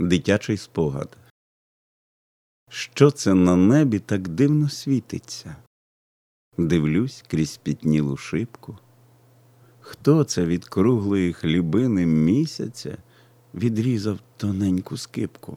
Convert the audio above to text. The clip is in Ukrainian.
Дитячий спогад. Що це на небі так дивно світиться? Дивлюсь крізь пітнілу шибку. Хто це від круглої хлібини місяця відрізав тоненьку скипку?